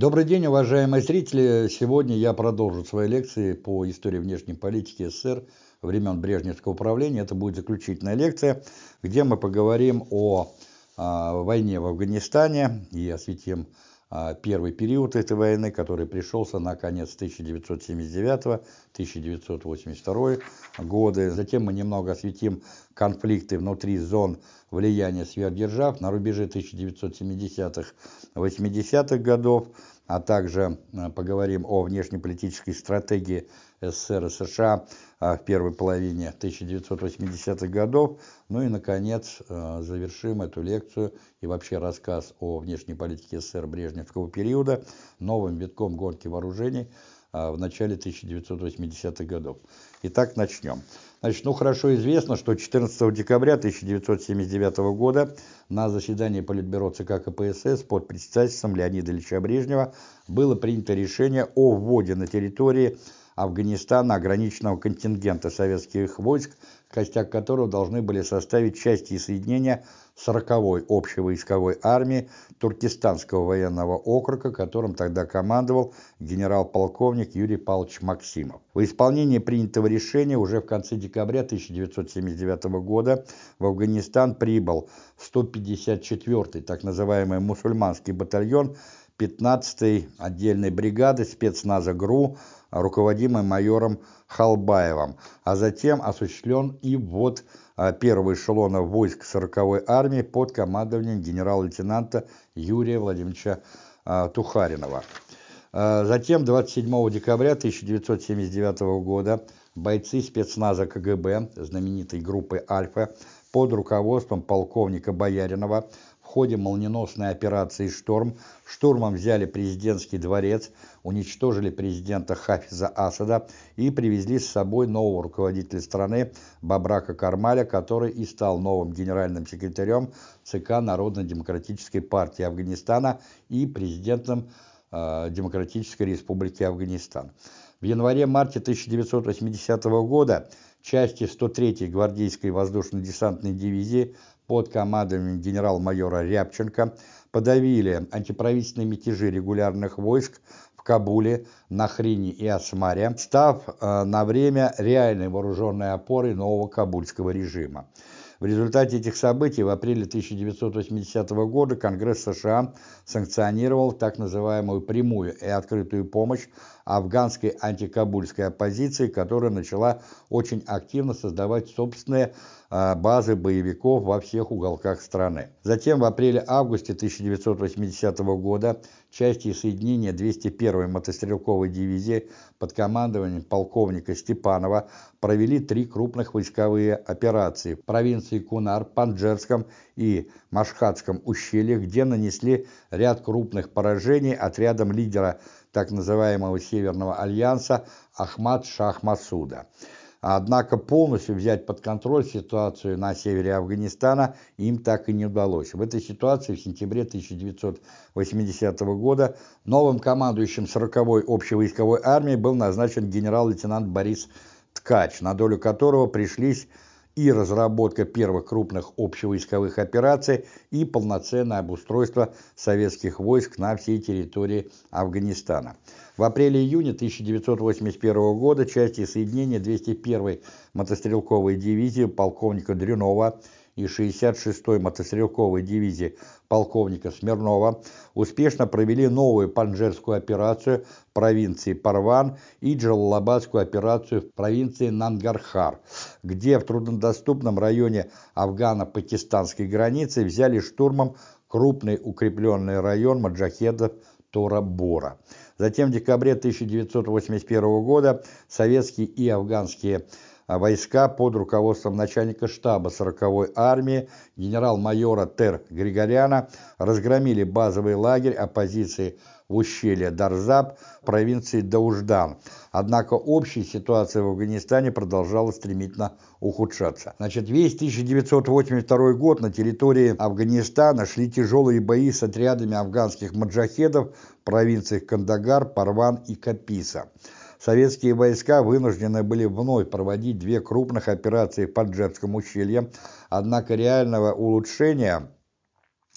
Добрый день, уважаемые зрители! Сегодня я продолжу свои лекции по истории внешней политики СССР времен Брежневского управления. Это будет заключительная лекция, где мы поговорим о, о а, войне в Афганистане и осветим первый период этой войны, который пришелся на конец 1979-1982 годы. Затем мы немного осветим конфликты внутри зон влияния сверхдержав на рубеже 1970-х, 80-х годов, а также а, поговорим о внешнеполитической стратегии СССР и США а, в первой половине 1980-х годов. Ну и, наконец, а, завершим эту лекцию и вообще рассказ о внешней политике СССР Брежневского периода новым витком гонки вооружений в начале 1980-х годов. Итак, начнем. Значит, ну хорошо известно, что 14 декабря 1979 года на заседании Политбюро ЦК КПСС под председательством Леонида Ильича Брежнева было принято решение о вводе на территории Афганистана ограниченного контингента советских войск, костяк которого должны были составить части и соединения 40-й общевойсковой армии Туркестанского военного округа, которым тогда командовал генерал-полковник Юрий Павлович Максимов. В исполнении принятого решения уже в конце декабря 1979 года в Афганистан прибыл 154-й так называемый мусульманский батальон 15-й отдельной бригады спецназа ГРУ руководимый майором Халбаевым, а затем осуществлен и ввод а, первого эшелона войск 40-й армии под командованием генерал-лейтенанта Юрия Владимировича а, Тухаринова. А, затем 27 декабря 1979 года бойцы спецназа КГБ знаменитой группы «Альфа» под руководством полковника Бояринова ходе молниеносной операции «Шторм» штурмом взяли президентский дворец, уничтожили президента Хафиза Асада и привезли с собой нового руководителя страны Бабрака Кармаля, который и стал новым генеральным секретарем ЦК Народно-демократической партии Афганистана и президентом э, Демократической Республики Афганистан. В январе-марте 1980 года части 103-й гвардейской воздушно-десантной дивизии под командованием генерал-майора Рябченко подавили антиправительственные мятежи регулярных войск в Кабуле, Нахрине и Асмаре, став э, на время реальной вооруженной опорой нового кабульского режима. В результате этих событий в апреле 1980 года Конгресс США санкционировал так называемую прямую и открытую помощь афганской антикабульской оппозиции, которая начала очень активно создавать собственные базы боевиков во всех уголках страны. Затем в апреле-августе 1980 года части соединения 201-й мотострелковой дивизии под командованием полковника Степанова провели три крупных войсковые операции в провинции Кунар, Панджерском и Машхатском ущельях, где нанесли ряд крупных поражений отрядам лидера так называемого Северного альянса Ахмад Шах Масуда. Однако полностью взять под контроль ситуацию на севере Афганистана им так и не удалось. В этой ситуации в сентябре 1980 года новым командующим 40-й общевойсковой армии был назначен генерал-лейтенант Борис Ткач, на долю которого пришлись и разработка первых крупных общевойсковых операций и полноценное обустройство советских войск на всей территории Афганистана. В апреле-июне 1981 года части соединения 201-й мотострелковой дивизии полковника Дрюнова и 66-й мотострелковой дивизии полковника Смирнова успешно провели новую панжерскую операцию в провинции Парван и Джалалабадскую операцию в провинции Нангархар, где в труднодоступном районе афгано-пакистанской границы взяли штурмом крупный укрепленный район маджахедов Тора-Бора. Затем в декабре 1981 года советские и афганские войска под руководством начальника штаба 40-й армии генерал-майора Тер Григоряна разгромили базовый лагерь оппозиции в ущелье Дарзаб провинции Дауждан. Однако общая ситуация в Афганистане продолжала стремительно ухудшаться. Значит, весь 1982 год на территории Афганистана шли тяжелые бои с отрядами афганских маджахедов в провинциях Кандагар, Парван и Каписа советские войска вынуждены были вновь проводить две крупных операции в Паджерском ущелье, однако реального улучшения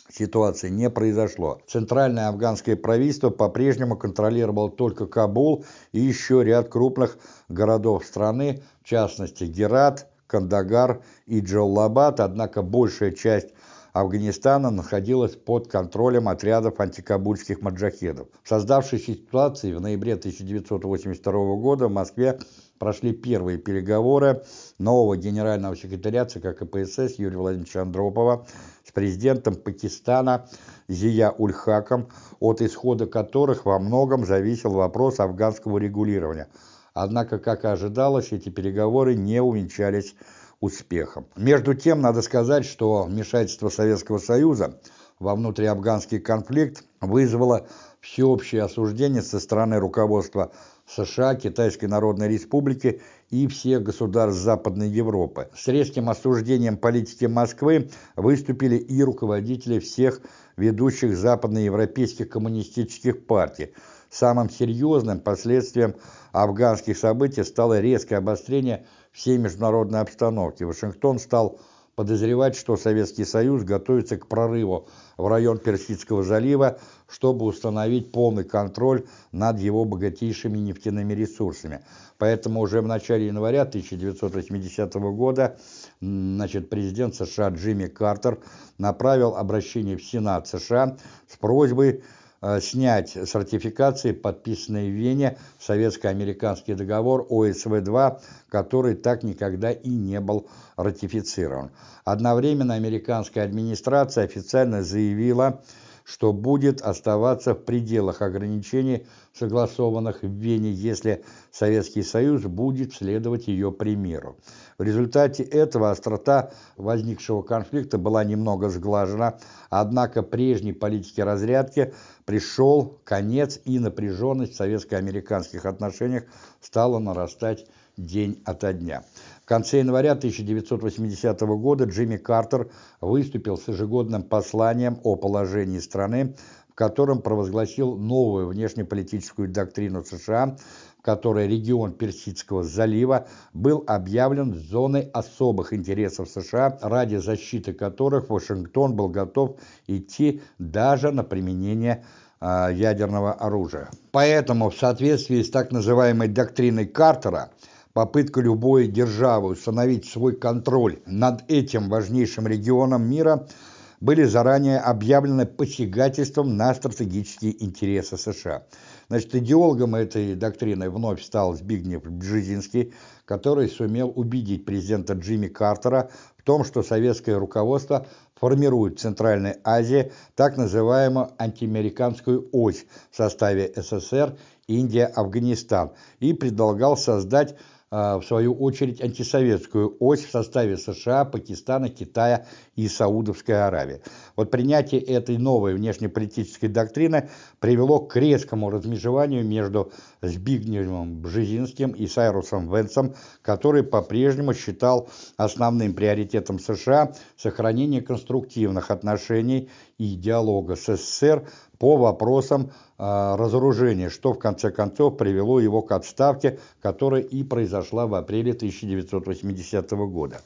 ситуации не произошло. Центральное афганское правительство по-прежнему контролировало только Кабул и еще ряд крупных городов страны, в частности Герат, Кандагар и Джаллабад, однако большая часть Афганистана находилась под контролем отрядов антикабульских маджахедов. В создавшейся ситуации в ноябре 1982 года в Москве прошли первые переговоры нового генерального секретаря ЦК КПСС Юрия Владимировича Андропова с президентом Пакистана Зия Ульхаком, от исхода которых во многом зависел вопрос афганского регулирования. Однако, как и ожидалось, эти переговоры не увенчались успехом. Между тем, надо сказать, что вмешательство Советского Союза во внутриафганский конфликт вызвало всеобщее осуждение со стороны руководства США, Китайской Народной Республики и всех государств Западной Европы. С резким осуждением политики Москвы выступили и руководители всех ведущих западноевропейских коммунистических партий. Самым серьезным последствием афганских событий стало резкое обострение всей международной обстановки. Вашингтон стал подозревать, что Советский Союз готовится к прорыву в район Персидского залива, чтобы установить полный контроль над его богатейшими нефтяными ресурсами. Поэтому уже в начале января 1980 года значит, президент США Джимми Картер направил обращение в Сенат США с просьбой снять с ратификации подписанный в Вене советско-американский договор ОСВ-2, который так никогда и не был ратифицирован. Одновременно американская администрация официально заявила, что будет оставаться в пределах ограничений, согласованных в Вене, если Советский Союз будет следовать ее примеру. В результате этого острота возникшего конфликта была немного сглажена, однако прежней политике разрядки пришел конец и напряженность в советско-американских отношениях стала нарастать день ото дня. В конце января 1980 года Джимми Картер выступил с ежегодным посланием о положении страны, в котором провозгласил новую внешнеполитическую доктрину США, в которой регион Персидского залива был объявлен зоной особых интересов США, ради защиты которых Вашингтон был готов идти даже на применение э, ядерного оружия. Поэтому в соответствии с так называемой доктриной Картера попытка любой державы установить свой контроль над этим важнейшим регионом мира были заранее объявлены посягательством на стратегические интересы США. Значит, идеологом этой доктрины вновь стал Збигнев Бжезинский, который сумел убедить президента Джимми Картера в том, что советское руководство формирует в Центральной Азии так называемую антиамериканскую ось в составе СССР, Индия, Афганистан и предлагал создать в свою очередь, антисоветскую ось в составе США, Пакистана, Китая и Саудовской Аравии. Вот принятие этой новой внешнеполитической доктрины привело к резкому размежеванию между Збигневым Бжезинским и Сайрусом Венсом, который по-прежнему считал основным приоритетом США сохранение конструктивных отношений и диалога с СССР по вопросам э, разоружения, что в конце концов привело его к отставке, которая и произошла в апреле 1980 года.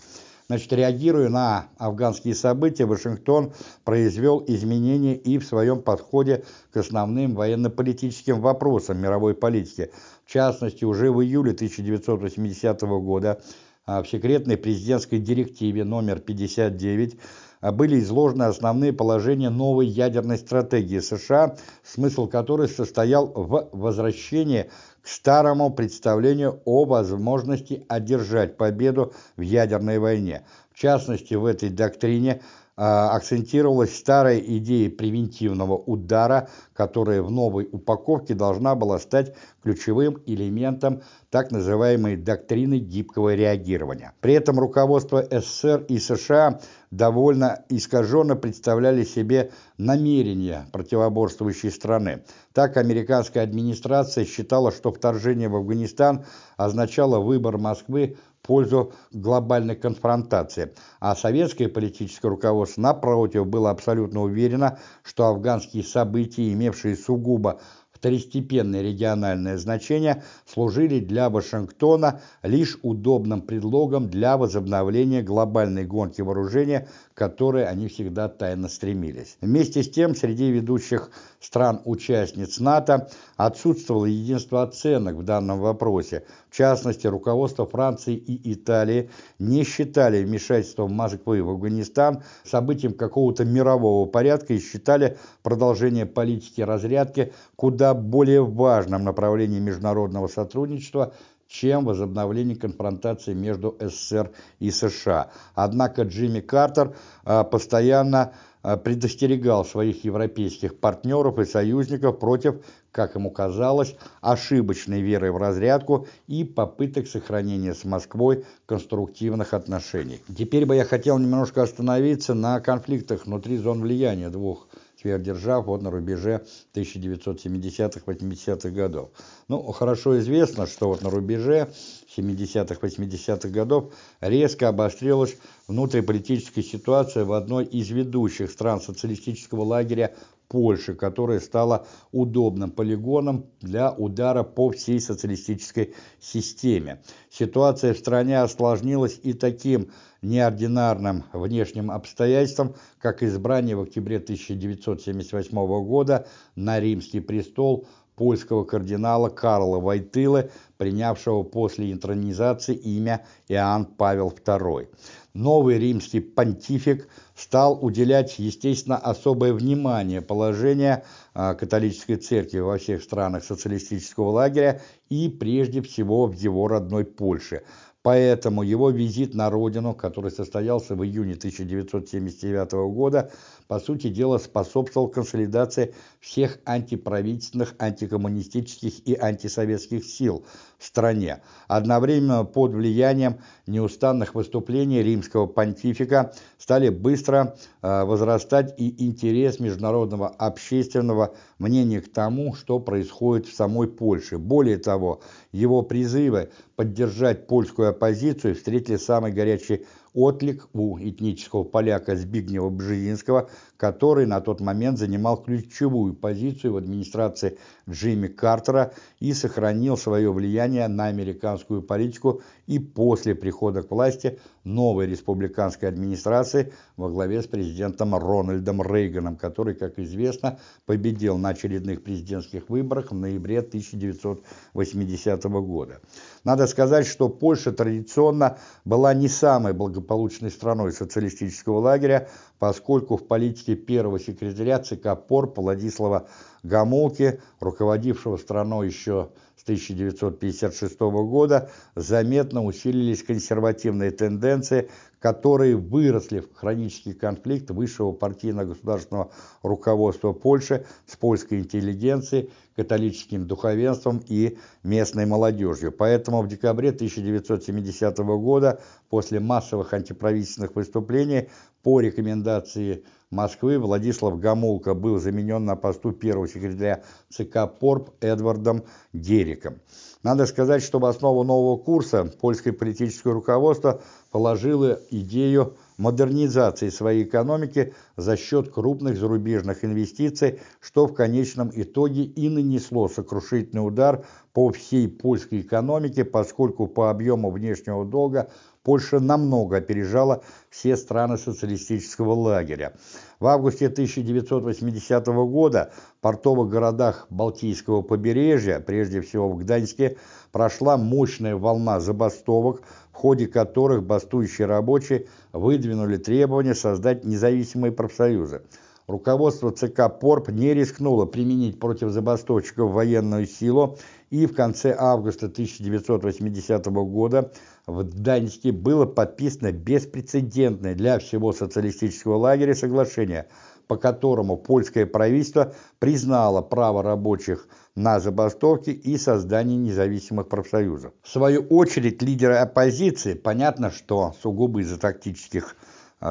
Значит, реагируя на афганские события, Вашингтон произвел изменения и в своем подходе к основным военно-политическим вопросам мировой политики. В частности, уже в июле 1980 года в секретной президентской директиве номер 59 а были изложены основные положения новой ядерной стратегии США, смысл которой состоял в возвращении к старому представлению о возможности одержать победу в ядерной войне. В частности, в этой доктрине а, акцентировалась старая идея превентивного удара, которая в новой упаковке должна была стать ключевым элементом так называемой доктрины гибкого реагирования. При этом руководство СССР и США довольно искаженно представляли себе намерения противоборствующей страны. Так, американская администрация считала, что вторжение в Афганистан означало выбор Москвы пользу глобальной конфронтации, а советское политическое руководство, напротив, было абсолютно уверено, что афганские события, имевшие сугубо второстепенное региональное значение, служили для Вашингтона лишь удобным предлогом для возобновления глобальной гонки вооружения, к которой они всегда тайно стремились. Вместе с тем, среди ведущих стран-участниц НАТО отсутствовало единство оценок в данном вопросе. Частности, руководство Франции и Италии не считали вмешательство Москвы в Афганистан событием какого-то мирового порядка и считали продолжение политики разрядки куда более важным направлением международного сотрудничества, чем возобновление конфронтации между СССР и США. Однако Джимми Картер а, постоянно а, предостерегал своих европейских партнеров и союзников против, как ему казалось, ошибочной веры в разрядку и попыток сохранения с Москвой конструктивных отношений. Теперь бы я хотел немножко остановиться на конфликтах внутри зон влияния двух сверхдержав вот на рубеже 1970-80-х годов. Ну, хорошо известно, что вот на рубеже 70-х, 80-х годов резко обострилась внутриполитическая ситуация в одной из ведущих стран социалистического лагеря Польши, которая стала удобным полигоном для удара по всей социалистической системе. Ситуация в стране осложнилась и таким неординарным внешним обстоятельством, как избрание в октябре 1978 года на римский престол польского кардинала Карла Войтылы, принявшего после интронизации имя Иоанн Павел II. Новый римский понтифик стал уделять, естественно, особое внимание положению а, католической церкви во всех странах социалистического лагеря и прежде всего в его родной Польше – Поэтому его визит на родину, который состоялся в июне 1979 года, по сути дела способствовал консолидации всех антиправительственных, антикоммунистических и антисоветских сил в стране. Одновременно под влиянием неустанных выступлений римского понтифика стали быстро э, возрастать и интерес международного общественного мнения к тому, что происходит в самой Польше. Более того, его призывы поддержать польскую оппозицию встретили самый горячий отклик у этнического поляка Збигнева Бжезинского, который на тот момент занимал ключевую позицию в администрации Джимми Картера и сохранил свое влияние на американскую политику и после прихода к власти новой республиканской администрации во главе с президентом Рональдом Рейганом, который, как известно, победил на очередных президентских выборах в ноябре 1980 года. Надо сказать, что Польша традиционно была не самой благополучной страной социалистического лагеря, поскольку в политике первого секретаря ЦК ПОРП Владислава Гамулки, руководившего страной еще 1956 года заметно усилились консервативные тенденции, которые выросли в хронический конфликт высшего партийно-государственного руководства Польши с польской интеллигенцией, католическим духовенством и местной молодежью. Поэтому в декабре 1970 года, после массовых антиправительственных выступлений, по рекомендации Москвы Владислав Гамулка был заменен на посту первого секретаря ЦК ПОРП Эдвардом Дериком. Надо сказать, что в основу нового курса польское политическое руководство положило идею модернизации своей экономики за счет крупных зарубежных инвестиций, что в конечном итоге и нанесло сокрушительный удар по всей польской экономике, поскольку по объему внешнего долга Польша намного опережала все страны социалистического лагеря. В августе 1980 года в портовых городах Балтийского побережья, прежде всего в Гданьске, прошла мощная волна забастовок, в ходе которых бастующие рабочие выдвинули требование создать независимые профсоюзы. Руководство ЦК ПОРП не рискнуло применить против забастовщиков военную силу, и в конце августа 1980 года в Даньске было подписано беспрецедентное для всего социалистического лагеря соглашение, по которому польское правительство признало право рабочих на забастовки и создание независимых профсоюзов. В свою очередь лидеры оппозиции, понятно, что сугубо из-за тактических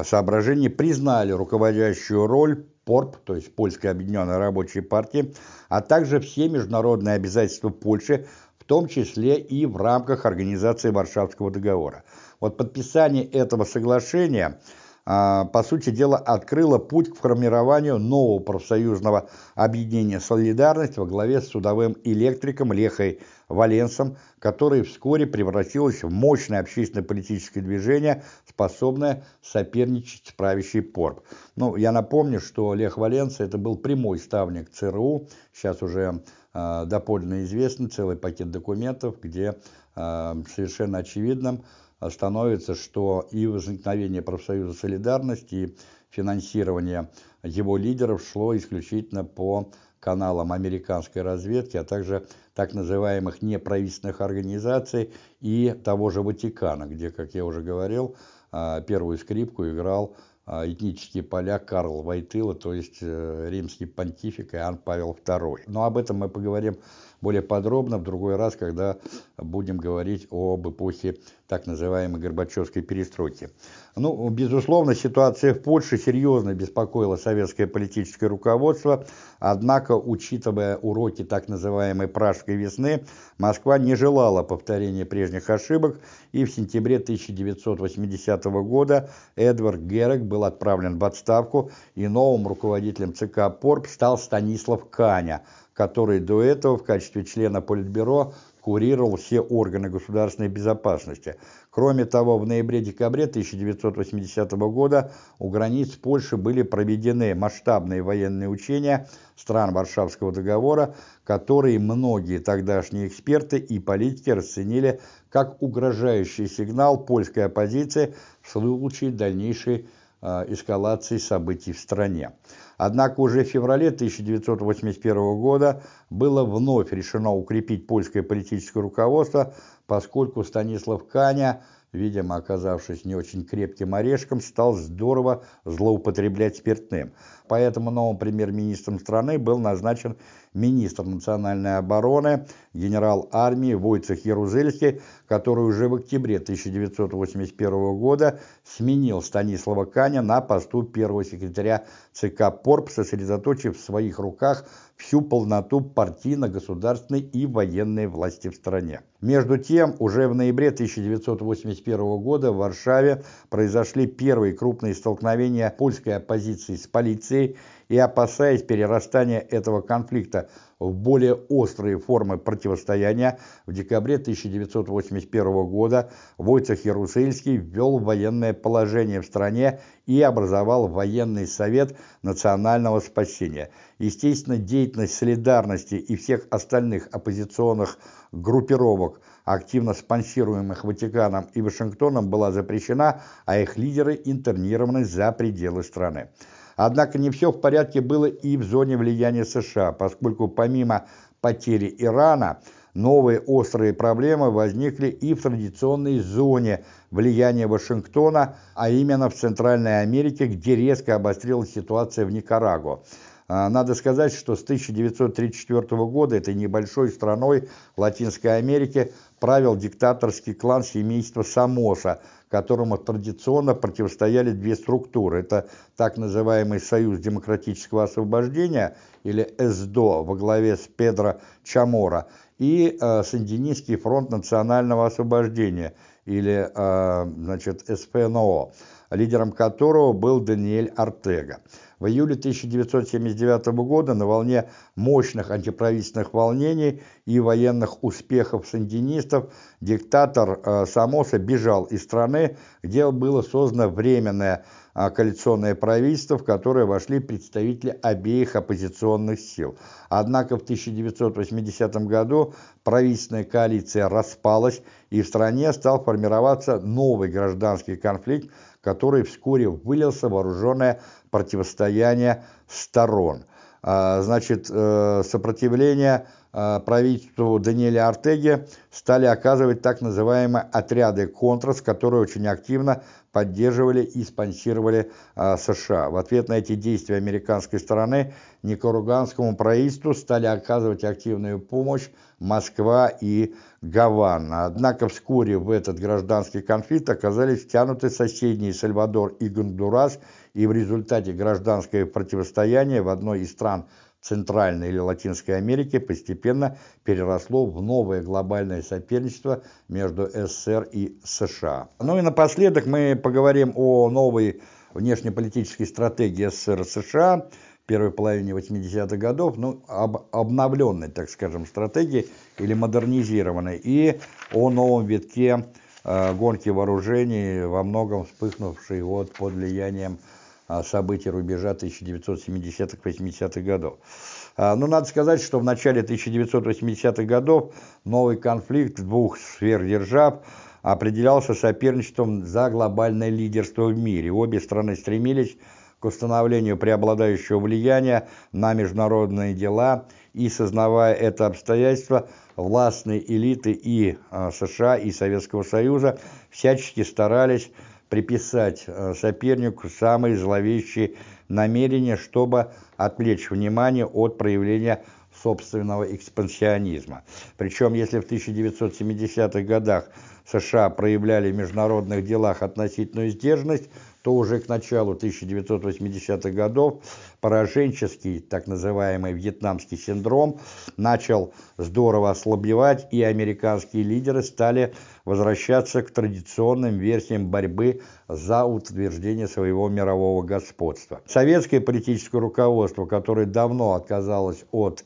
соображений, признали руководящую роль ПОРП, то есть Польской объединенной рабочей партии, а также все международные обязательства Польши том числе и в рамках Организации Варшавского договора. Вот подписание этого соглашения а, по сути дела, открыла путь к формированию нового профсоюзного объединения «Солидарность» во главе с судовым электриком Лехой Валенсом, который вскоре превратилось в мощное общественно-политическое движение, способное соперничать с правящей ПОРП. Ну, я напомню, что Лех Валенс это был прямой ставник ЦРУ, сейчас уже э, доподлинно известный целый пакет документов, где э, совершенно очевидным становится, что и возникновение профсоюза «Солидарность», и финансирование его лидеров шло исключительно по каналам американской разведки, а также так называемых неправительственных организаций и того же Ватикана, где, как я уже говорил, а, первую скрипку играл а, этнический поляк Карл Войтыла, то есть э, римский понтифик Иоанн Павел II. Но об этом мы поговорим более подробно в другой раз, когда будем говорить об эпохе так называемой Горбачевской перестройки. Ну, безусловно, ситуация в Польше серьезно беспокоила советское политическое руководство, однако, учитывая уроки так называемой «Пражской весны», Москва не желала повторения прежних ошибок, и в сентябре 1980 года Эдвард Герек был отправлен в отставку, и новым руководителем ЦК ПОРП стал Станислав Каня, который до этого в качестве члена Политбюро курировал все органы государственной безопасности. Кроме того, в ноябре-декабре 1980 года у границ Польши были проведены масштабные военные учения стран Варшавского договора, которые многие тогдашние эксперты и политики расценили как угрожающий сигнал польской оппозиции в случае дальнейшей э, эскалации событий в стране. Однако уже в феврале 1981 года было вновь решено укрепить польское политическое руководство, поскольку Станислав Каня – видимо, оказавшись не очень крепким орешком, стал здорово злоупотреблять спиртным. Поэтому новым премьер-министром страны был назначен министр национальной обороны, генерал армии Войцех Ярузельский, который уже в октябре 1981 года сменил Станислава Каня на посту первого секретаря ЦК ПОРП, сосредоточив в своих руках всю полноту партийно-государственной и военной власти в стране. Между тем, уже в ноябре 1981 года в Варшаве произошли первые крупные столкновения польской оппозиции с полицией, и опасаясь перерастания этого конфликта в более острые формы противостояния, в декабре 1981 года Войцех Ярусельский ввел военное положение в стране и образовал военный совет национального спасения. Естественно, деятельность солидарности и всех остальных оппозиционных группировок, активно спонсируемых Ватиканом и Вашингтоном, была запрещена, а их лидеры интернированы за пределы страны. Однако не все в порядке было и в зоне влияния США, поскольку помимо потери Ирана, новые острые проблемы возникли и в традиционной зоне влияния Вашингтона, а именно в Центральной Америке, где резко обострилась ситуация в Никарагуа. А, надо сказать, что с 1934 года этой небольшой страной Латинской Америки правил диктаторский клан семейства Самоса, которому традиционно противостояли две структуры. Это так называемый Союз демократического освобождения, или СДО, во главе с Педро Чамора, и э, Сандинистский фронт национального освобождения, или э, значит, СПНО, лидером которого был Даниэль Артега. В июле 1979 года на волне мощных антиправительственных волнений и военных успехов сандинистов диктатор э, Самоса бежал из страны, где было создано временное коалиционное правительство, в которое вошли представители обеих оппозиционных сил. Однако в 1980 году правительственная коалиция распалась, и в стране стал формироваться новый гражданский конфликт, который вскоре вылился в вооруженное противостояние сторон. А, значит, э, сопротивление а, правительству Даниэля Артеги стали оказывать так называемые отряды «Контрас», которые очень активно поддерживали и спонсировали а, США. В ответ на эти действия американской стороны никаруганскому правительству стали оказывать активную помощь Москва и Гавана. Однако вскоре в этот гражданский конфликт оказались втянуты соседние Сальвадор и Гондурас, и в результате гражданское противостояние в одной из стран Центральной или Латинской Америки постепенно переросло в новое глобальное соперничество между СССР и США. Ну и напоследок мы поговорим о новой внешнеполитической стратегии СССР и США в первой половине 80-х годов, ну, об обновленной, так скажем, стратегии или модернизированной, и о новом витке э, гонки вооружений, во многом вспыхнувшей вот под влиянием событий рубежа 1970-80-х годов. Э, ну, надо сказать, что в начале 1980-х годов новый конфликт двух сверхдержав определялся соперничеством за глобальное лидерство в мире. Обе страны стремились к установлению преобладающего влияния на международные дела и, сознавая это обстоятельство, властные элиты и э, США, и Советского Союза всячески старались приписать э, сопернику самые зловещие намерения, чтобы отвлечь внимание от проявления собственного экспансионизма. Причем, если в 1970-х годах США проявляли в международных делах относительную сдержанность, то уже к началу 1980-х годов пораженческий, так называемый вьетнамский синдром, начал здорово ослабевать, и американские лидеры стали возвращаться к традиционным версиям борьбы за утверждение своего мирового господства. Советское политическое руководство, которое давно отказалось от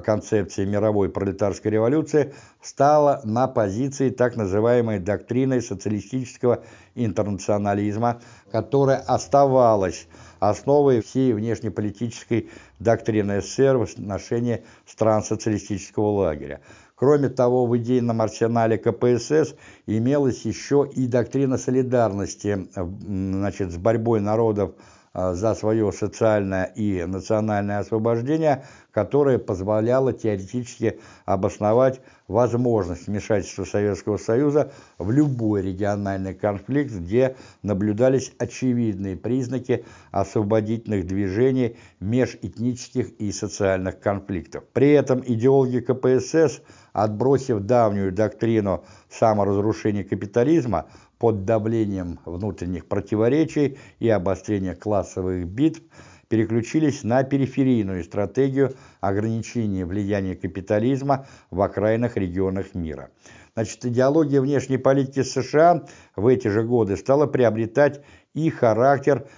концепции мировой пролетарской революции, стала на позиции так называемой доктрины социалистического интернационализма, которая оставалась основой всей внешнеполитической доктрины СССР в отношении стран социалистического лагеря. Кроме того, в идейном арсенале КПСС имелась еще и доктрина солидарности значит, с борьбой народов за свое социальное и национальное освобождение, которое позволяло теоретически обосновать возможность вмешательства Советского Союза в любой региональный конфликт, где наблюдались очевидные признаки освободительных движений межэтнических и социальных конфликтов. При этом идеологи КПСС, отбросив давнюю доктрину саморазрушения капитализма, под давлением внутренних противоречий и обострения классовых битв переключились на периферийную стратегию ограничения влияния капитализма в окраинных регионах мира. Значит, идеология внешней политики США в эти же годы стала приобретать и характер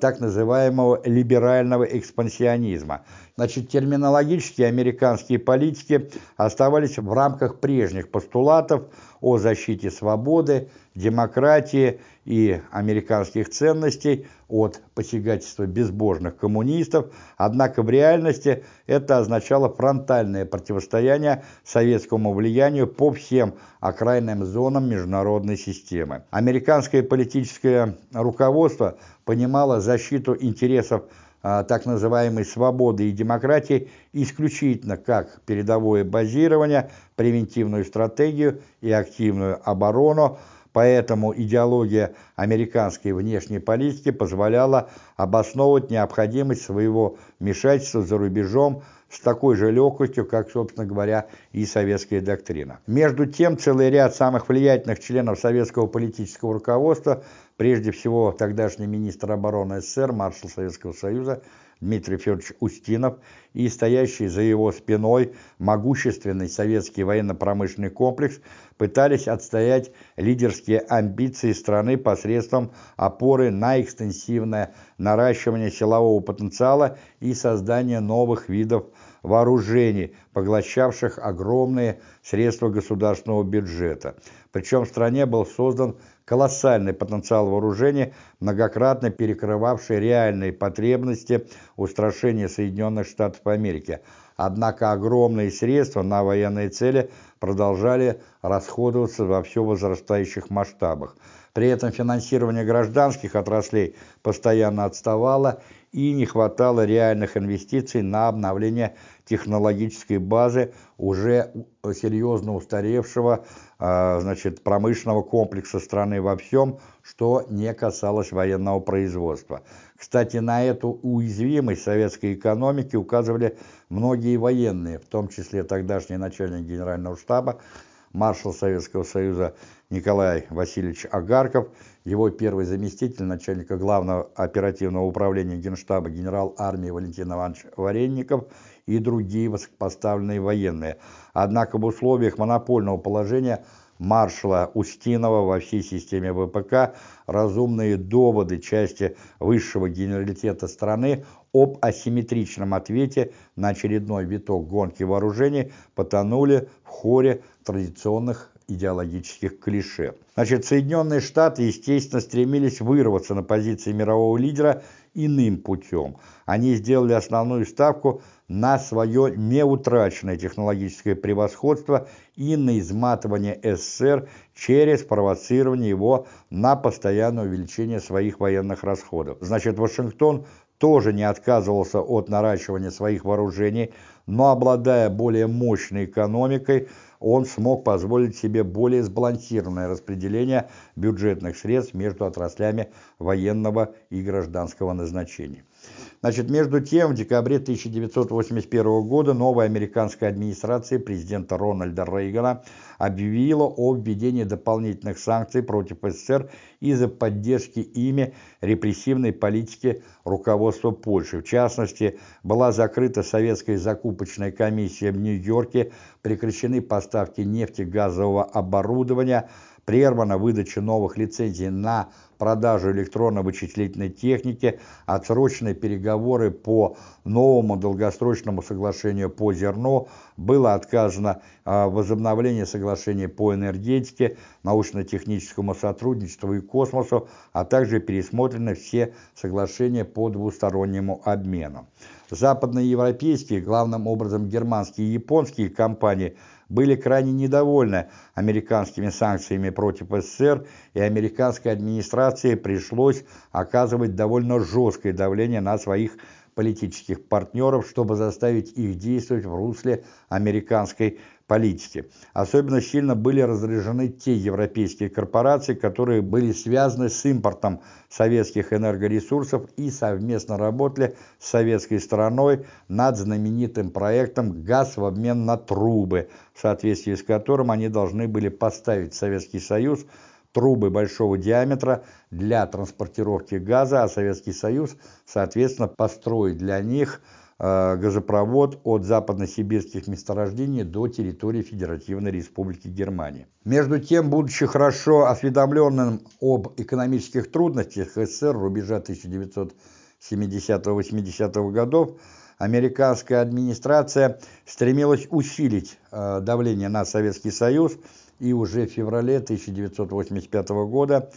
так называемого либерального экспансионизма. Значит, терминологически американские политики оставались в рамках прежних постулатов о защите свободы, демократии и американских ценностей от посягательства безбожных коммунистов, однако в реальности это означало фронтальное противостояние советскому влиянию по всем окраинным зонам международной системы. Американское политическое руководство понимало защиту интересов а, так называемой свободы и демократии исключительно как передовое базирование, превентивную стратегию и активную оборону, Поэтому идеология американской внешней политики позволяла обосновывать необходимость своего вмешательства за рубежом с такой же легкостью, как, собственно говоря, и советская доктрина. Между тем, целый ряд самых влиятельных членов советского политического руководства, прежде всего тогдашний министр обороны СССР, маршал Советского Союза Дмитрий Федорович Устинов и стоящий за его спиной могущественный советский военно-промышленный комплекс пытались отстоять лидерские амбиции страны посредством опоры на экстенсивное наращивание силового потенциала и создание новых видов вооружений, поглощавших огромные средства государственного бюджета. Причем в стране был создан колоссальный потенциал вооружения, многократно перекрывавший реальные потребности устрашения Соединенных Штатов Америки. Однако огромные средства на военные цели продолжали расходоваться во все возрастающих масштабах. При этом финансирование гражданских отраслей постоянно отставало и не хватало реальных инвестиций на обновление технологической базы уже серьезно устаревшего а, значит, промышленного комплекса страны во всем, что не касалось военного производства. Кстати, на эту уязвимость советской экономики указывали многие военные, в том числе тогдашний начальник генерального штаба, маршал Советского Союза Николай Васильевич Агарков, его первый заместитель начальника главного оперативного управления Генштаба генерал армии Валентин Иванович Варенников и другие высокопоставленные военные. Однако в условиях монопольного положения маршала Устинова во всей системе ВПК разумные доводы части высшего генералитета страны об асимметричном ответе на очередной виток гонки вооружений потонули в хоре традиционных идеологических клише. Значит, Соединенные Штаты, естественно, стремились вырваться на позиции мирового лидера иным путем. Они сделали основную ставку на свое неутраченное технологическое превосходство и на изматывание СССР через провоцирование его на постоянное увеличение своих военных расходов. Значит, Вашингтон тоже не отказывался от наращивания своих вооружений, но обладая более мощной экономикой, он смог позволить себе более сбалансированное распределение бюджетных средств между отраслями военного и гражданского назначения. Значит, между тем, в декабре 1981 года новая американская администрация президента Рональда Рейгана объявила о введении дополнительных санкций против СССР из-за поддержки ими репрессивной политики руководства Польши. В частности, была закрыта советская закупочная комиссия в Нью-Йорке, прекращены поставки нефтегазового оборудования, прервана выдача новых лицензий на продажу электронно-вычислительной техники, отсроченные переговоры по новому долгосрочному соглашению по зерну, было отказано а, возобновление соглашения по энергетике, научно-техническому сотрудничеству и космосу, а также пересмотрены все соглашения по двустороннему обмену. Западноевропейские, главным образом германские и японские компании – были крайне недовольны американскими санкциями против СССР, и американской администрации пришлось оказывать довольно жесткое давление на своих политических партнеров, чтобы заставить их действовать в русле американской политики. Особенно сильно были разряжены те европейские корпорации, которые были связаны с импортом советских энергоресурсов и совместно работали с советской стороной над знаменитым проектом «Газ в обмен на трубы», в соответствии с которым они должны были поставить Советский Союз трубы большого диаметра для транспортировки газа, а Советский Союз, соответственно, построить для них газопровод от западно-сибирских месторождений до территории Федеративной Республики Германия. Между тем, будучи хорошо осведомленным об экономических трудностях СССР рубежа 1970-80-х годов, американская администрация стремилась усилить э, давление на Советский Союз, и уже в феврале 1985 года э,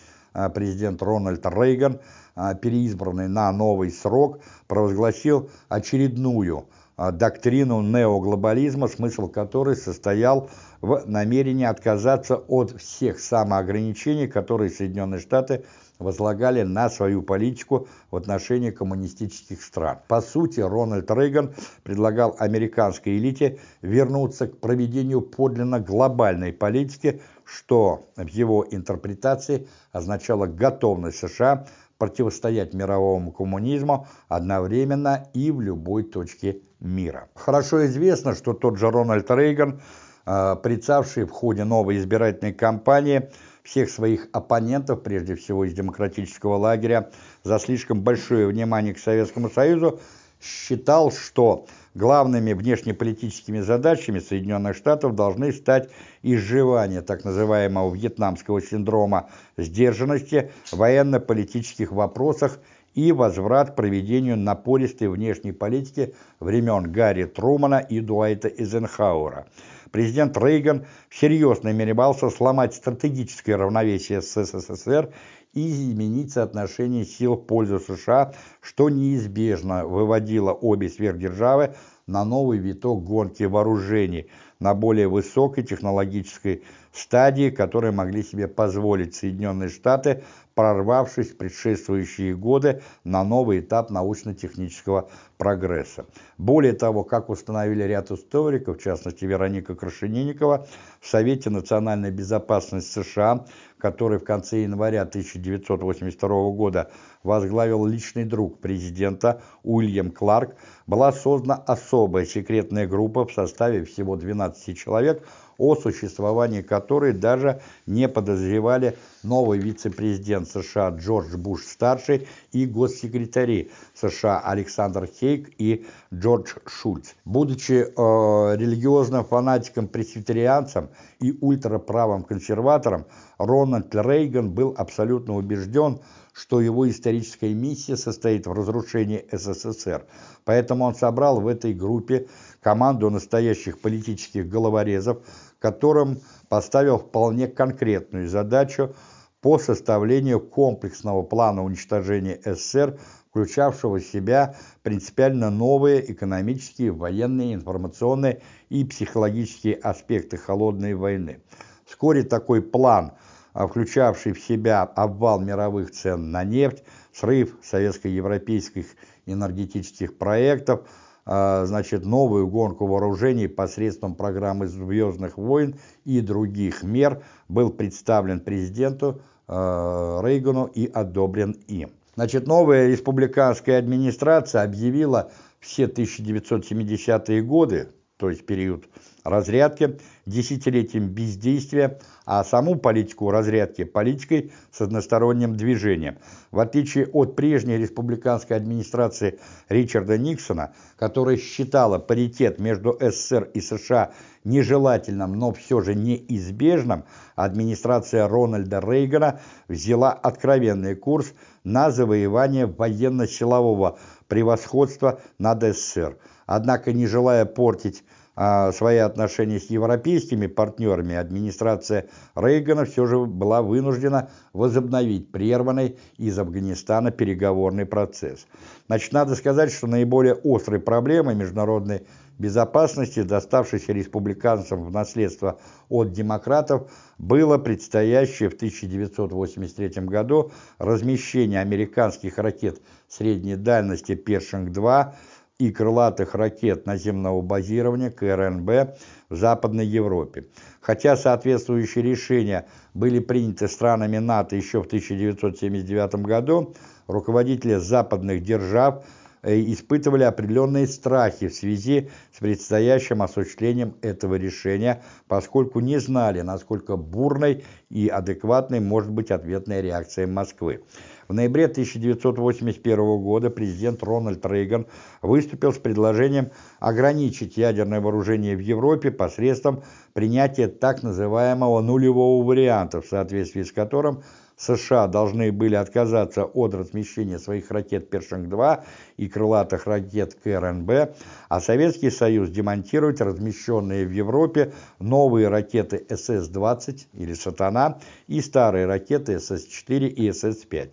президент Рональд Рейган а, переизбранный на новый срок, провозгласил очередную а, доктрину неоглобализма, смысл которой состоял в намерении отказаться от всех самоограничений, которые Соединенные Штаты возлагали на свою политику в отношении коммунистических стран. По сути, Рональд Рейган предлагал американской элите вернуться к проведению подлинно глобальной политики, что в его интерпретации означало готовность США противостоять мировому коммунизму одновременно и в любой точке мира. Хорошо известно, что тот же Рональд Рейган, э, прицавший в ходе новой избирательной кампании всех своих оппонентов, прежде всего из демократического лагеря, за слишком большое внимание к Советскому Союзу, считал, что Главными внешнеполитическими задачами Соединенных Штатов должны стать изживание так называемого вьетнамского синдрома сдержанности в военно-политических вопросах и возврат к проведению напористой внешней политики времен Гарри Трумана и Дуайта Эйзенхауэра. Президент Рейган всерьез намеревался сломать стратегическое равновесие с СССР и изменить соотношение сил в пользу США, что неизбежно выводило обе сверхдержавы на новый виток гонки вооружений, на более высокой технологической стадии, которые могли себе позволить Соединенные Штаты, прорвавшись в предшествующие годы на новый этап научно-технического прогресса. Более того, как установили ряд историков, в частности Вероника Крашенинникова, в Совете национальной безопасности США, который в конце января 1982 года возглавил личный друг президента Уильям Кларк, была создана особая секретная группа в составе всего 12 человек, о существовании которой даже не подозревали новый вице-президент США Джордж Буш-старший и госсекретари США Александр Хейк и Джордж Шульц. Будучи э, религиозным фанатиком-пресвитерианцем и ультраправым консерватором, Рональд Рейган был абсолютно убежден, что его историческая миссия состоит в разрушении СССР. Поэтому он собрал в этой группе команду настоящих политических головорезов, которым поставил вполне конкретную задачу по составлению комплексного плана уничтожения СССР, включавшего в себя принципиально новые экономические, военные, информационные и психологические аспекты холодной войны. Вскоре такой план, включавший в себя обвал мировых цен на нефть, срыв советско-европейских энергетических проектов – а, значит, новую гонку вооружений посредством программы «Звездных войн» и других мер был представлен президенту а, Рейгану и одобрен им. Значит, новая республиканская администрация объявила все 1970-е годы, то есть период разрядки, десятилетием бездействия, а саму политику разрядки политикой с односторонним движением. В отличие от прежней республиканской администрации Ричарда Никсона, которая считала паритет между СССР и США нежелательным, но все же неизбежным, администрация Рональда Рейгана взяла откровенный курс на завоевание военно-силового превосходства над СССР. Однако, не желая портить а свои отношения с европейскими партнерами администрация Рейгана все же была вынуждена возобновить прерванный из Афганистана переговорный процесс. Значит, надо сказать, что наиболее острой проблемой международной безопасности, доставшейся республиканцам в наследство от демократов, было предстоящее в 1983 году размещение американских ракет средней дальности «Першинг-2» и крылатых ракет наземного базирования КРНБ в Западной Европе. Хотя соответствующие решения были приняты странами НАТО еще в 1979 году, руководители западных держав испытывали определенные страхи в связи с предстоящим осуществлением этого решения, поскольку не знали, насколько бурной и адекватной может быть ответная реакция Москвы. В ноябре 1981 года президент Рональд Рейган выступил с предложением ограничить ядерное вооружение в Европе посредством принятия так называемого нулевого варианта, в соответствии с которым США должны были отказаться от размещения своих ракет «Першинг-2» и крылатых ракет КРНБ, а Советский Союз демонтировать размещенные в Европе новые ракеты СС-20 или «Сатана» и старые ракеты СС-4 и СС-5.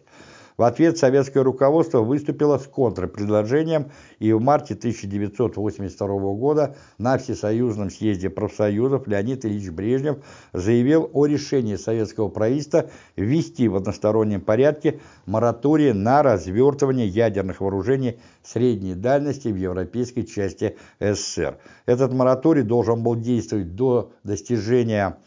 В ответ советское руководство выступило с контрпредложением и в марте 1982 года на Всесоюзном съезде профсоюзов Леонид Ильич Брежнев заявил о решении советского правительства ввести в одностороннем порядке мораторий на развертывание ядерных вооружений средней дальности в европейской части СССР. Этот мораторий должен был действовать до достижения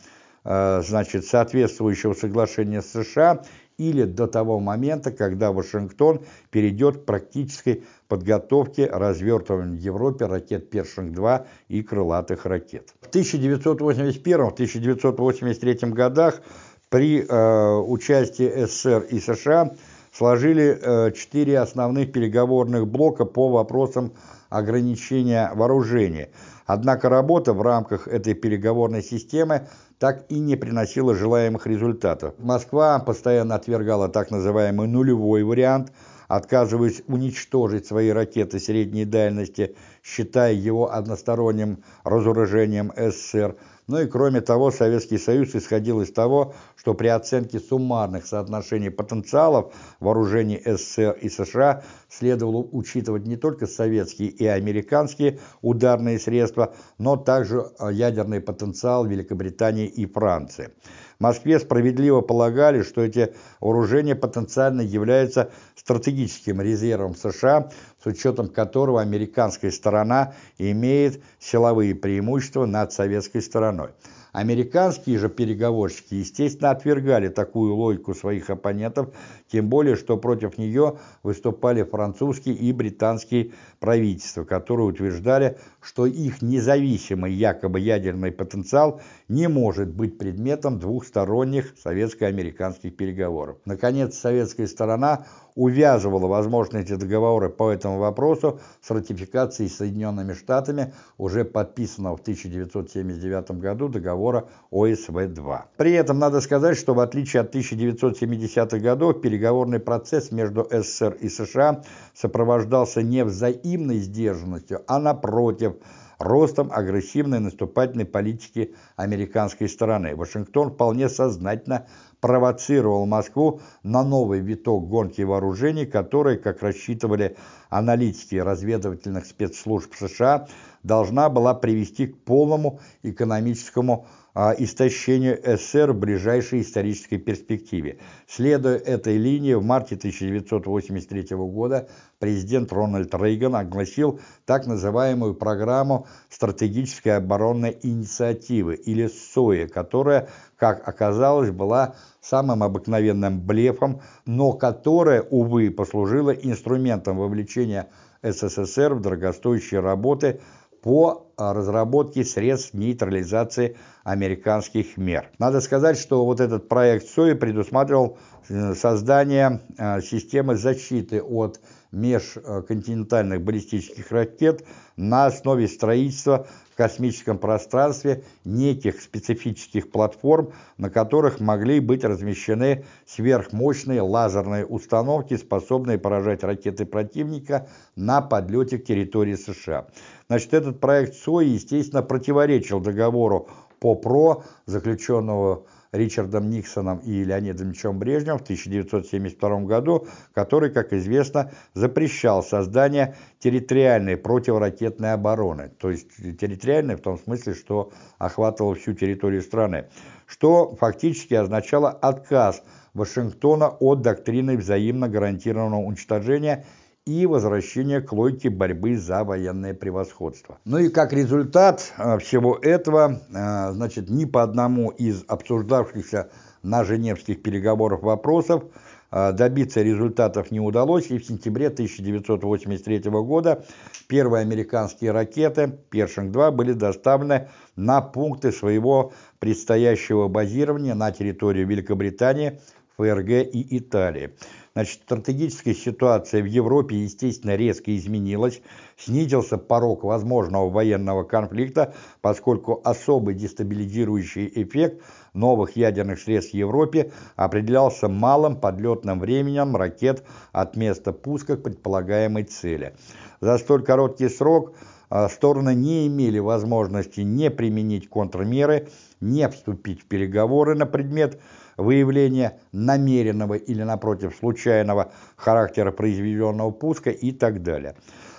э, значит, соответствующего соглашения с США или до того момента, когда Вашингтон перейдет к практической подготовке развертывания в Европе ракет «Першинг-2» и крылатых ракет. В 1981-1983 годах при э, участии СССР и США сложили э, четыре основных переговорных блока по вопросам ограничения вооружения. Однако работа в рамках этой переговорной системы так и не приносила желаемых результатов. Москва постоянно отвергала так называемый нулевой вариант, отказываясь уничтожить свои ракеты средней дальности, считая его односторонним разоружением СССР, ну и кроме того, Советский Союз исходил из того, что при оценке суммарных соотношений потенциалов вооружений СССР и США следовало учитывать не только советские и американские ударные средства, но также ядерный потенциал Великобритании и Франции. В Москве справедливо полагали, что эти вооружения потенциально являются стратегическим резервом США, с учетом которого американская сторона имеет силовые преимущества над советской стороной. Американские же переговорщики, естественно, отвергали такую логику своих оппонентов, тем более, что против нее выступали французские и британские правительства, которые утверждали, что их независимый якобы ядерный потенциал не может быть предметом двухсторонних советско-американских переговоров. Наконец, советская сторона увязывала возможности договора по этому вопросу с ратификацией Соединенными Штатами уже подписанного в 1979 году договора ОСВ-2. При этом надо сказать, что в отличие от 1970-х годов переговорный процесс между СССР и США сопровождался не взаимной сдержанностью, а напротив – ростом агрессивной наступательной политики американской стороны. Вашингтон вполне сознательно провоцировал Москву на новый виток гонки вооружений, который, как рассчитывали аналитики разведывательных спецслужб США, должна была привести к полному экономическому истощению СССР в ближайшей исторической перспективе. Следуя этой линии, в марте 1983 года президент Рональд Рейган огласил так называемую программу стратегической оборонной инициативы, или СОИ, которая, как оказалось, была самым обыкновенным блефом, но которая, увы, послужила инструментом вовлечения СССР в дорогостоящие работы по разработке средств нейтрализации американских мер. Надо сказать, что вот этот проект СОИ предусматривал создание э, системы защиты от межконтинентальных баллистических ракет на основе строительства в космическом пространстве неких специфических платформ, на которых могли быть размещены сверхмощные лазерные установки, способные поражать ракеты противника на подлете к территории США. Значит, этот проект СОИ, естественно, противоречил договору по ПРО, заключенного Ричардом Никсоном и Леонидом Ильичем Брежневым в 1972 году, который, как известно, запрещал создание территориальной противоракетной обороны, то есть территориальной в том смысле, что охватывала всю территорию страны, что фактически означало отказ Вашингтона от доктрины взаимно гарантированного уничтожения и возвращение к логике борьбы за военное превосходство. Ну и как результат э, всего этого, э, значит, ни по одному из обсуждавшихся на Женевских переговорах вопросов э, добиться результатов не удалось, и в сентябре 1983 года первые американские ракеты «Першинг-2» были доставлены на пункты своего предстоящего базирования на территории Великобритании, ФРГ и Италии. Значит, стратегическая ситуация в Европе, естественно, резко изменилась, снизился порог возможного военного конфликта, поскольку особый дестабилизирующий эффект новых ядерных средств в Европе определялся малым подлетным временем ракет от места пуска к предполагаемой цели. За столь короткий срок а, стороны не имели возможности не применить контрмеры, не вступить в переговоры на предмет выявления намеренного или, напротив, случайного характера произведенного пуска и так далее.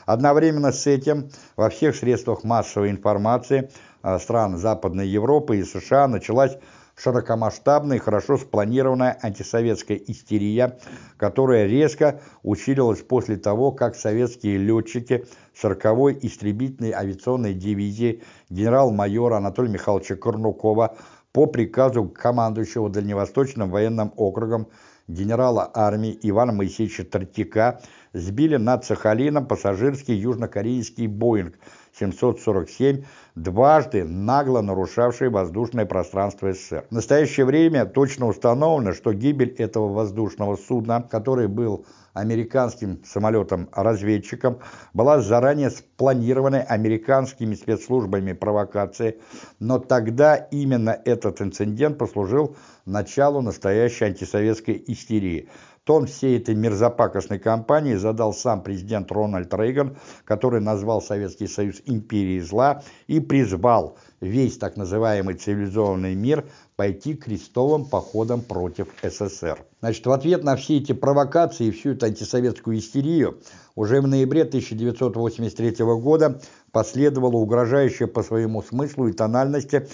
Одновременно с этим во всех средствах массовой информации а, стран Западной Европы и США началась широкомасштабная и хорошо спланированная антисоветская истерия, которая резко усилилась после того, как советские летчики 40-й истребительной авиационной дивизии генерал-майора Анатолия Михайловича Корнукова по приказу командующего Дальневосточным военным округом генерала армии Ивана Моисеевича Тартика сбили над Сахалином пассажирский южнокорейский «Боинг» 747, дважды нагло нарушавший воздушное пространство СССР. В настоящее время точно установлено, что гибель этого воздушного судна, который был американским самолетом-разведчиком была заранее спланированной американскими спецслужбами провокации, но тогда именно этот инцидент послужил началу настоящей антисоветской истерии. Тон всей этой мерзопакостной кампании задал сам президент Рональд Рейган, который назвал Советский Союз империей зла и призвал весь так называемый цивилизованный мир пойти крестовым походом против СССР. Значит, в ответ на все эти провокации и всю эту антисоветскую истерию уже в ноябре 1983 года последовало угрожающее по своему смыслу и тональности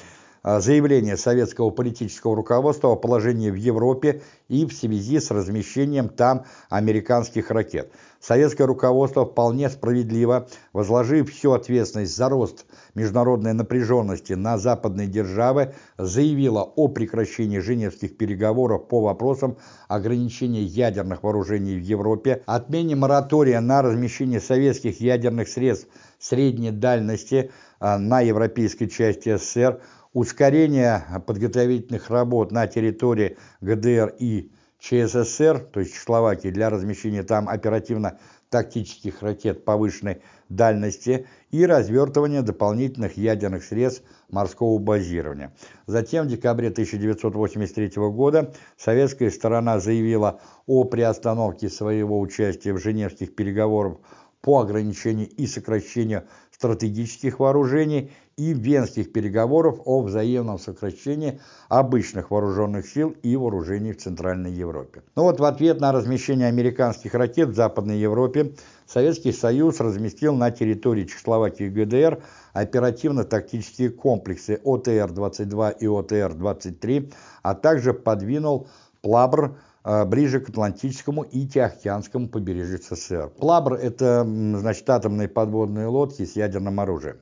заявление советского политического руководства о положении в Европе и в связи с размещением там американских ракет. Советское руководство вполне справедливо, возложив всю ответственность за рост международной напряженности на западные державы, заявило о прекращении женевских переговоров по вопросам ограничения ядерных вооружений в Европе, отмене моратория на размещение советских ядерных средств средней дальности а, на европейской части СССР, ускорение подготовительных работ на территории ГДР и ЧССР, то есть Чехословакии, для размещения там оперативно-тактических ракет повышенной дальности и развертывание дополнительных ядерных средств морского базирования. Затем в декабре 1983 года советская сторона заявила о приостановке своего участия в Женевских переговорах по ограничению и сокращению стратегических вооружений и венских переговоров о взаимном сокращении обычных вооруженных сил и вооружений в Центральной Европе. Но ну вот в ответ на размещение американских ракет в Западной Европе Советский Союз разместил на территории Чехословакии и ГДР оперативно-тактические комплексы ОТР-22 и ОТР-23, а также подвинул Плабр э, ближе к Атлантическому и Тихоокеанскому побережью СССР. Плабр – это значит, атомные подводные лодки с ядерным оружием.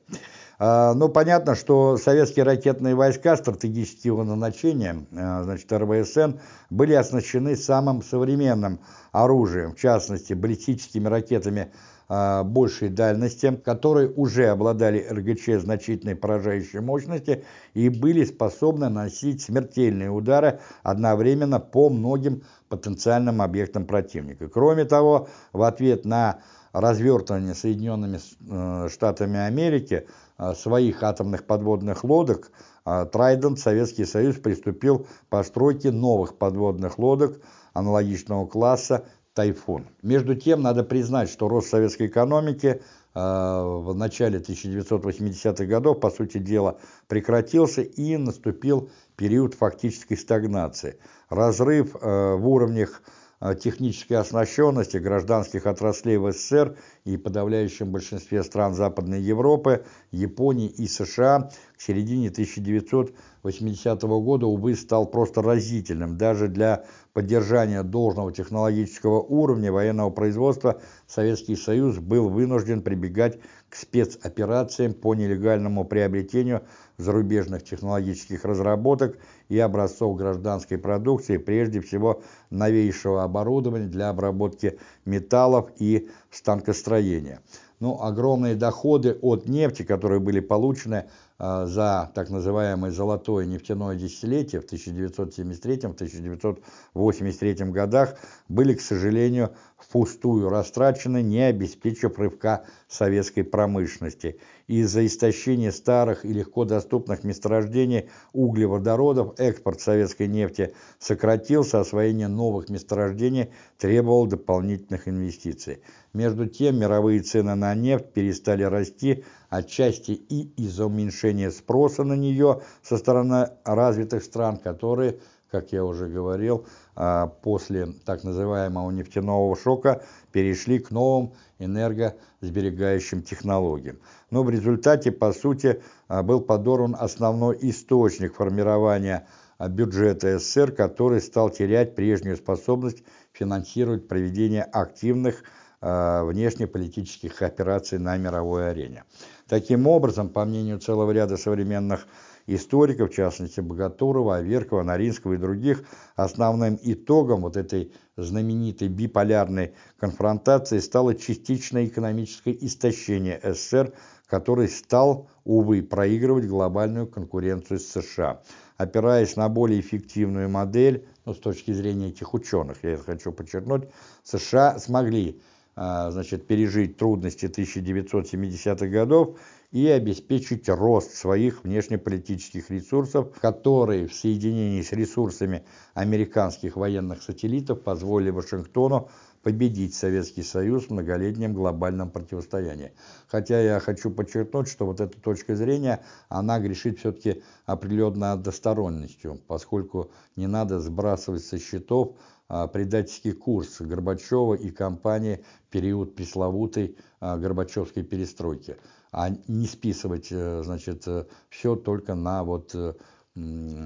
А, ну, понятно, что советские ракетные войска стратегического назначения, а, значит, РВСН, были оснащены самым современным оружием, в частности, баллистическими ракетами а, большей дальности, которые уже обладали РГЧ значительной поражающей мощности и были способны наносить смертельные удары одновременно по многим потенциальным объектам противника. Кроме того, в ответ на развертывание Соединенными э, Штатами Америки своих атомных подводных лодок, а, Трайдент, Советский Союз приступил к постройке новых подводных лодок аналогичного класса «Тайфун». Между тем, надо признать, что рост советской экономики а, в начале 1980-х годов, по сути дела, прекратился и наступил период фактической стагнации. Разрыв в уровнях Э, технической оснащенности гражданских отраслей в СССР и подавляющем большинстве стран Западной Европы, Японии и США к середине 1980 года, увы, стал просто разительным. Даже для поддержания должного технологического уровня военного производства Советский Союз был вынужден прибегать к спецоперациям по нелегальному приобретению зарубежных технологических разработок и образцов гражданской продукции, прежде всего новейшего оборудования для обработки металлов и станкостроения. Ну, огромные доходы от нефти, которые были получены э, за так называемое золотое нефтяное десятилетие в 1973-1983 годах, были, к сожалению, впустую растрачены, не обеспечив рывка советской промышленности. Из-за истощения старых и легко доступных месторождений углеводородов экспорт советской нефти сократился, освоение новых месторождений требовало дополнительных инвестиций. Между тем, мировые цены на нефть перестали расти, отчасти и из-за уменьшения спроса на нее со стороны развитых стран, которые, как я уже говорил, а, после так называемого нефтяного шока перешли к новым энергосберегающим технологиям. Но в результате, по сути, а, был подорван основной источник формирования а, бюджета СССР, который стал терять прежнюю способность финансировать проведение активных внешнеполитических операций на мировой арене. Таким образом, по мнению целого ряда современных историков, в частности Богатурова, Аверкова, Наринского и других, основным итогом вот этой знаменитой биполярной конфронтации стало частичное экономическое истощение СССР, который стал, увы, проигрывать глобальную конкуренцию с США. Опираясь на более эффективную модель, ну, с точки зрения этих ученых, я это хочу подчеркнуть, США смогли а, значит, пережить трудности 1970-х годов и обеспечить рост своих внешнеполитических ресурсов, которые в соединении с ресурсами американских военных сателлитов позволили Вашингтону победить Советский Союз в многолетнем глобальном противостоянии. Хотя я хочу подчеркнуть, что вот эта точка зрения, она грешит все-таки определенной односторонностью, поскольку не надо сбрасывать со счетов предательский курс Горбачева и компании период пресловутой Горбачевской перестройки, а не списывать, значит, все только на вот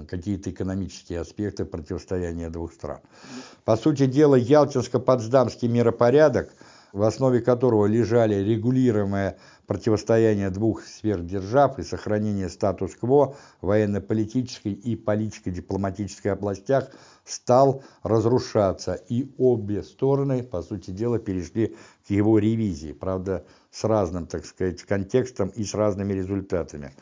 какие-то экономические аспекты противостояния двух стран. По сути дела, Ялтинско-Потсдамский миропорядок, в основе которого лежали регулируемое противостояние двух сверхдержав и сохранение статус-кво в военно-политической и политико-дипломатической областях, стал разрушаться, и обе стороны, по сути дела, перешли к его ревизии, правда, с разным, так сказать, контекстом и с разными результатами.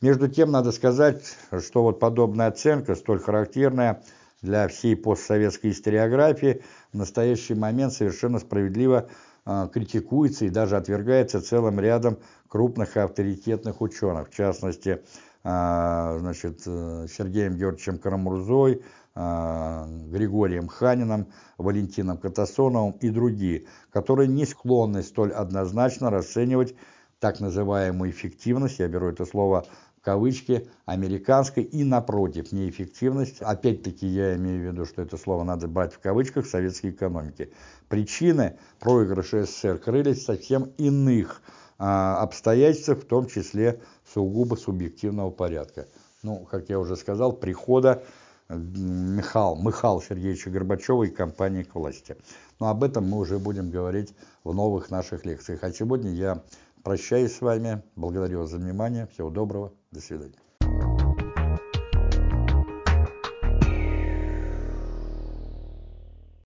Между тем, надо сказать, что вот подобная оценка, столь характерная для всей постсоветской историографии, в настоящий момент совершенно справедливо критикуется и даже отвергается целым рядом крупных и авторитетных ученых, в частности, э, значит, э, Сергеем Георгиевичем Карамурзой, Григорием Ханином, Валентином Катасоновым и другие, которые не склонны столь однозначно расценивать так называемую эффективность, я беру это слово кавычки, американской и, напротив, неэффективность. Опять-таки я имею в виду, что это слово надо брать в кавычках советской экономики. Причины проигрыша СССР крылись совсем иных а, обстоятельствах, в том числе сугубо субъективного порядка. Ну, как я уже сказал, прихода Михаила, Михаила Сергеевича Горбачева и компании к власти. Но об этом мы уже будем говорить в новых наших лекциях. А сегодня я Прощаюсь с вами. Благодарю вас за внимание. Всего доброго. До свидания.